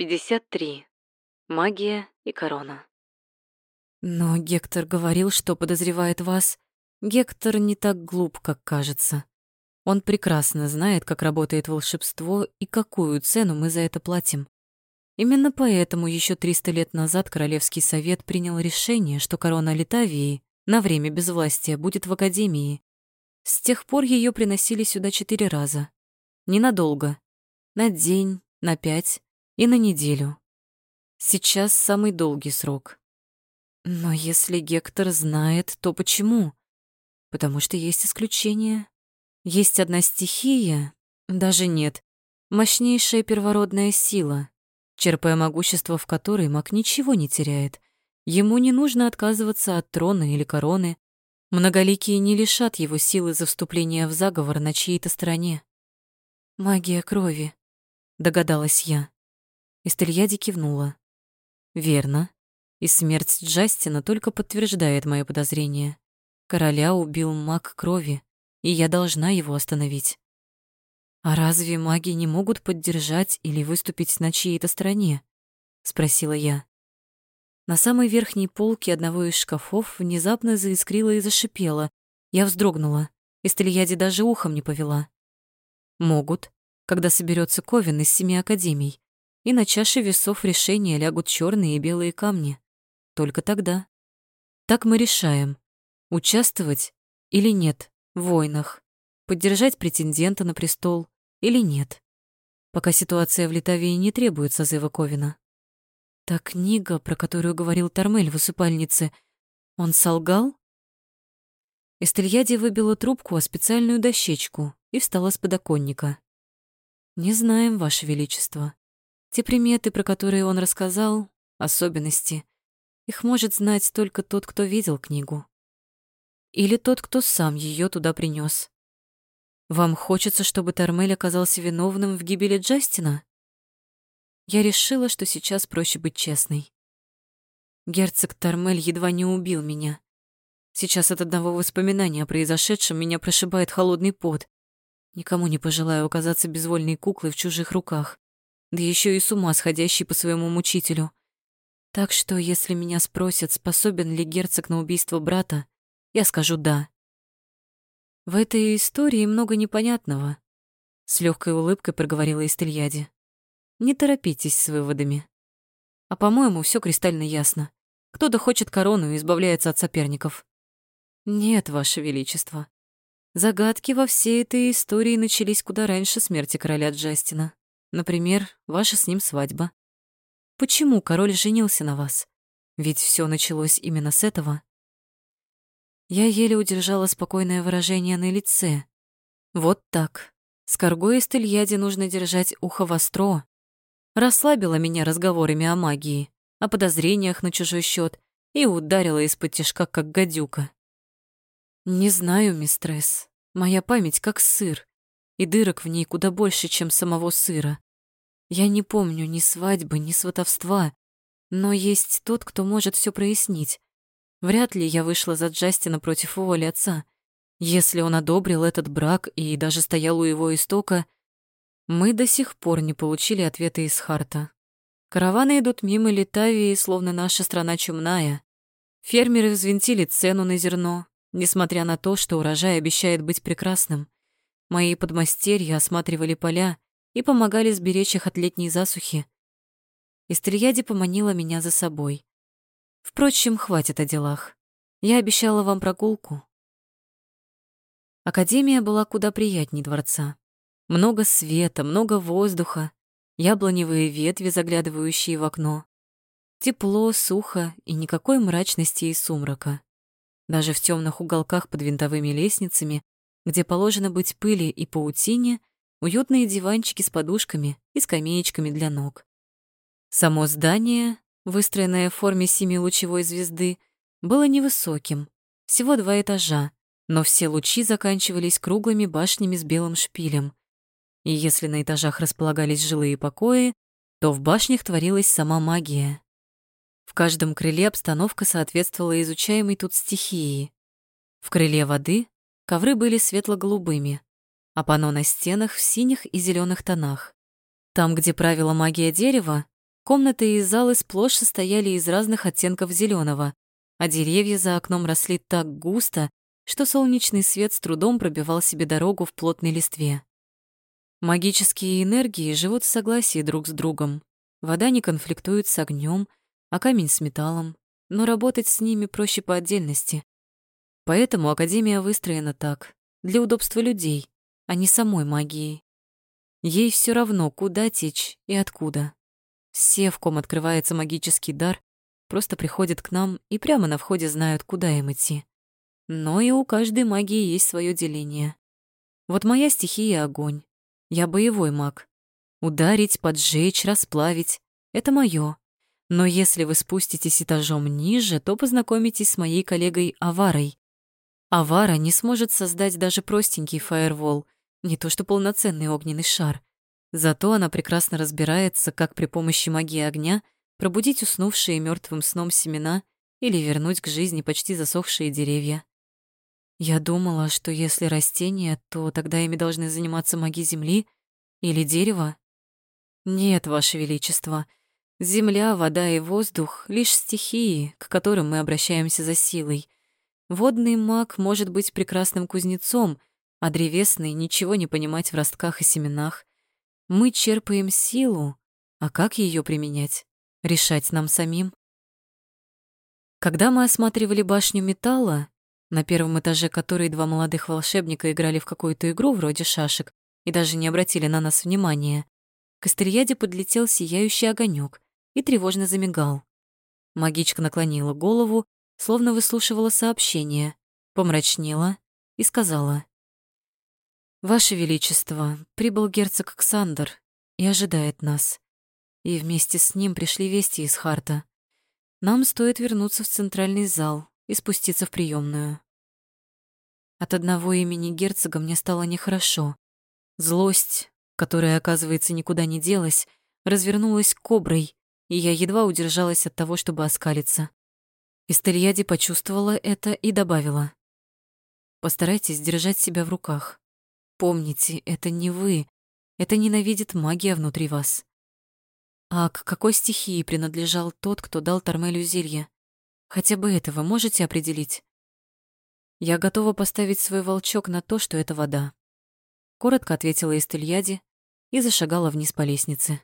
53. Магия и корона. Но Гектор говорил, что подозревает вас. Гектор не так глуп, как кажется. Он прекрасно знает, как работает волшебство и какую цену мы за это платим. Именно поэтому еще 300 лет назад Королевский совет принял решение, что корона Литавии на время безвластия будет в Академии. С тех пор ее приносили сюда четыре раза. Ненадолго. На день, на пять и на неделю. Сейчас самый долгий срок. Но если Гектор знает, то почему? Потому что есть исключения. Есть одна стихия, даже нет, мощнейшая первородная сила, черпая могущество в которой маг ничего не теряет. Ему не нужно отказываться от трона или короны. Многоликие не лишат его силы за вступление в заговор на чьей-то стороне. «Магия крови», — догадалась я. Истельяди кивнула. Верно. И смерть Джастина только подтверждает мои подозрения. Короля убил маг крови, и я должна его остановить. А разве маги не могут поддержать или выступить на чьей-то стороне? спросила я. На самой верхней полке одного из шкафов внезапно заискрило и зашипело. Я вздрогнула. Истельяди даже ухом не повела. Могут, когда соберется Ковен из семи академий и на чаше весов решения лягут черные и белые камни. Только тогда. Так мы решаем, участвовать или нет в войнах, поддержать претендента на престол или нет, пока ситуация в Литавии не требует созыва Ковина. Та книга, про которую говорил Тормель в усыпальнице, он солгал? Эстельяди выбила трубку о специальную дощечку и встала с подоконника. «Не знаем, Ваше Величество. Те приметы, про которые он рассказал, особенности, их может знать только тот, кто видел книгу. Или тот, кто сам ее туда принес. Вам хочется, чтобы Тормель оказался виновным в гибели Джастина? Я решила, что сейчас проще быть честной. Герцог Тормель едва не убил меня. Сейчас от одного воспоминания о произошедшем меня прошибает холодный пот. Никому не пожелаю оказаться безвольной куклой в чужих руках да еще и с ума сходящий по своему мучителю. Так что, если меня спросят, способен ли герцог на убийство брата, я скажу «да». В этой истории много непонятного. С легкой улыбкой проговорила Истельяди. Не торопитесь с выводами. А по-моему, все кристально ясно. Кто-то хочет корону и избавляется от соперников. Нет, Ваше Величество. Загадки во всей этой истории начались куда раньше смерти короля Джастина. Например, ваша с ним свадьба. Почему король женился на вас? Ведь все началось именно с этого. Я еле удержала спокойное выражение на лице. Вот так. С Каргой и Стельяди нужно держать ухо востро. Расслабила меня разговорами о магии, о подозрениях на чужой счет и ударила из-под тяжка, как гадюка. Не знаю, мистресс, моя память как сыр и дырок в ней куда больше, чем самого сыра. Я не помню ни свадьбы, ни сватовства, но есть тот, кто может все прояснить. Вряд ли я вышла за Джастина против воли отца. Если он одобрил этот брак и даже стоял у его истока, мы до сих пор не получили ответа из Харта. Караваны идут мимо Литавии, словно наша страна чумная. Фермеры взвинтили цену на зерно, несмотря на то, что урожай обещает быть прекрасным. Мои подмастерья осматривали поля и помогали сберечь их от летней засухи. Истрияди поманила меня за собой. Впрочем, хватит о делах. Я обещала вам прогулку. Академия была куда приятней дворца. Много света, много воздуха, яблоневые ветви, заглядывающие в окно. Тепло, сухо и никакой мрачности и сумрака. Даже в темных уголках под винтовыми лестницами где положено быть пыли и паутине, уютные диванчики с подушками и скамеечками для ног. Само здание, выстроенное в форме семилучевой звезды, было невысоким, всего два этажа, но все лучи заканчивались круглыми башнями с белым шпилем. И если на этажах располагались жилые покои, то в башнях творилась сама магия. В каждом крыле обстановка соответствовала изучаемой тут стихии. В крыле воды Ковры были светло-голубыми, а панно на стенах в синих и зеленых тонах. Там, где правила магия дерева, Комнаты и залы сплошь состояли из разных оттенков зеленого, а деревья за окном росли так густо, что солнечный свет с трудом пробивал себе дорогу в плотной листве. Магические энергии живут в согласии друг с другом. Вода не конфликтует с огнем, а камень с металлом, но работать с ними проще по отдельности. Поэтому Академия выстроена так, для удобства людей, а не самой магии. Ей все равно, куда течь и откуда. Все, в ком открывается магический дар, просто приходят к нам и прямо на входе знают, куда им идти. Но и у каждой магии есть свое деление. Вот моя стихия — огонь. Я боевой маг. Ударить, поджечь, расплавить — это моё. Но если вы спуститесь этажом ниже, то познакомитесь с моей коллегой Аварой. Авара не сможет создать даже простенький фаервол, не то что полноценный огненный шар. Зато она прекрасно разбирается, как при помощи магии огня пробудить уснувшие мертвым сном семена или вернуть к жизни почти засохшие деревья. Я думала, что если растения, то тогда ими должны заниматься маги земли или дерева. Нет, Ваше Величество, земля, вода и воздух — лишь стихии, к которым мы обращаемся за силой. Водный маг может быть прекрасным кузнецом, а древесный — ничего не понимать в ростках и семенах. Мы черпаем силу, а как ее применять? Решать нам самим. Когда мы осматривали башню металла, на первом этаже которой два молодых волшебника играли в какую-то игру вроде шашек и даже не обратили на нас внимания, к Астерьяде подлетел сияющий огонек и тревожно замигал. Магичка наклонила голову, словно выслушивала сообщение, помрачнела и сказала. «Ваше Величество, прибыл герцог Ксандр и ожидает нас. И вместе с ним пришли вести из Харта. Нам стоит вернуться в центральный зал, и спуститься в приемную. От одного имени герцога мне стало нехорошо. Злость, которая, оказывается, никуда не делась, развернулась коброй, и я едва удержалась от того, чтобы оскалиться. Истельяди почувствовала это и добавила. «Постарайтесь держать себя в руках. Помните, это не вы, это ненавидит магия внутри вас». А к какой стихии принадлежал тот, кто дал Тормелю зелье? Хотя бы это вы можете определить? Я готова поставить свой волчок на то, что это вода. Коротко ответила Истельяди и зашагала вниз по лестнице.